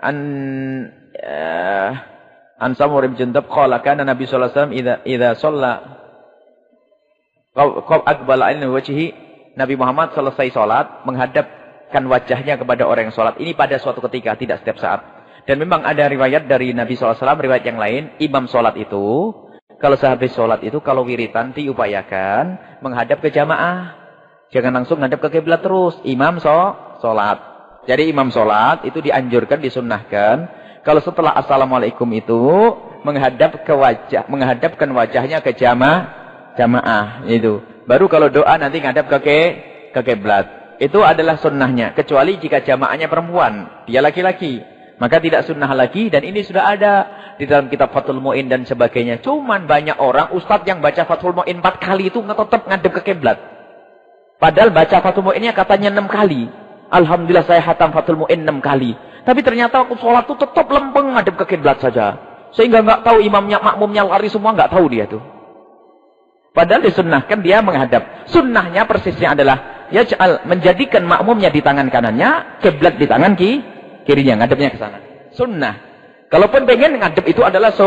an uh, an Samur bin Jundab qala kana Nabi sallallahu alaihi wasallam idza idza shalla qaw aqbala an wajhi Nabi Muhammad selesai salat menghadapkan wajahnya kepada orang yang salat. Ini pada suatu ketika, tidak setiap saat. Dan memang ada riwayat dari Nabi SAW, riwayat yang lain, imam salat itu, kalau sehabis salat itu, kalau wiritan diupayakan menghadap ke jamaah. Jangan langsung menghadap ke kiblat terus. Imam so, salat. Jadi imam salat itu dianjurkan, disunnahkan. Kalau setelah Assalamualaikum itu, menghadap ke wajah, menghadapkan wajahnya ke jamaah, jamaah itu. Baru kalau doa nanti ngadap ke ke ke. Itu adalah sunnahnya. Kecuali jika jamaahnya perempuan, dia laki-laki. Maka tidak sunnah lagi dan ini sudah ada di dalam kitab Fathul Mu'in dan sebagainya. Cuman banyak orang, ustadz yang baca Fathul Mu'in empat kali itu tetap ngadep ke kiblat. Padahal baca Fathul Mu'innya katanya enam kali. Alhamdulillah saya hatam Fathul Mu'in enam kali. Tapi ternyata waktu sholat itu tetap lempeng ngadep ke kiblat saja. Sehingga nggak tahu imamnya, makmumnya lari semua nggak tahu dia tuh. Padahal disunnahkan dia menghadap. Sunnahnya persisnya adalah ya menjadikan makmumnya di tangan kanannya, kiblat di tangan ki, kirinya, ngadepnya ke sana. Sunnah. Kalaupun pengen ngadep itu adalah so,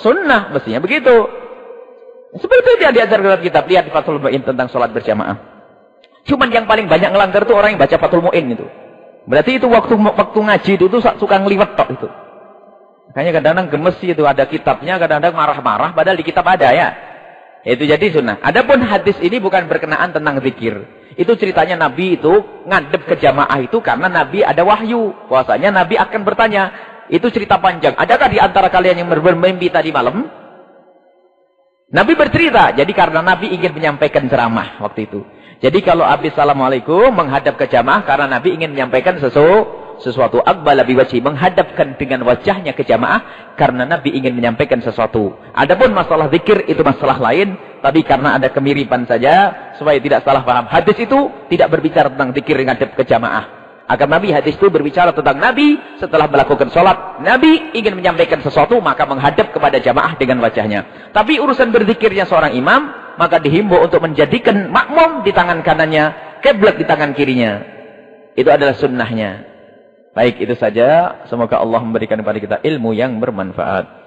sunnah, mestinya begitu. Seperti itu dia diajar dalam kitab. Lihat di Fathul Mu'in tentang sholat berjamaah. Cuman yang paling banyak ngelanggar itu orang yang baca Fathul Mu'in itu. Berarti itu waktu waktu ngaji itu, itu suka ngeliwet tok itu. Makanya kadang-kadang gemes itu ada kitabnya, kadang-kadang marah-marah, padahal di kitab ada ya. Itu jadi sunnah. Adapun hadis ini bukan berkenaan tentang zikir. Itu ceritanya Nabi itu ngadep ke jamaah itu karena Nabi ada wahyu. Bahwasanya Nabi akan bertanya. Itu cerita panjang. Adakah di antara kalian yang bermimpi tadi malam? Nabi bercerita. Jadi karena Nabi ingin menyampaikan ceramah waktu itu. Jadi kalau habis Assalamualaikum menghadap ke jamaah karena Nabi ingin menyampaikan sesuatu sesuatu akbala biwajhi menghadapkan dengan wajahnya ke jamaah karena Nabi ingin menyampaikan sesuatu. Adapun masalah zikir itu masalah lain, tapi karena ada kemiripan saja supaya tidak salah paham. Hadis itu tidak berbicara tentang zikir menghadap ke jamaah. Akan Nabi hadis itu berbicara tentang Nabi setelah melakukan sholat. Nabi ingin menyampaikan sesuatu maka menghadap kepada jamaah dengan wajahnya. Tapi urusan berzikirnya seorang imam maka dihimbau untuk menjadikan makmum di tangan kanannya, keblat di tangan kirinya. Itu adalah sunnahnya. Baik, itu saja. Semoga Allah memberikan kepada kita ilmu yang bermanfaat.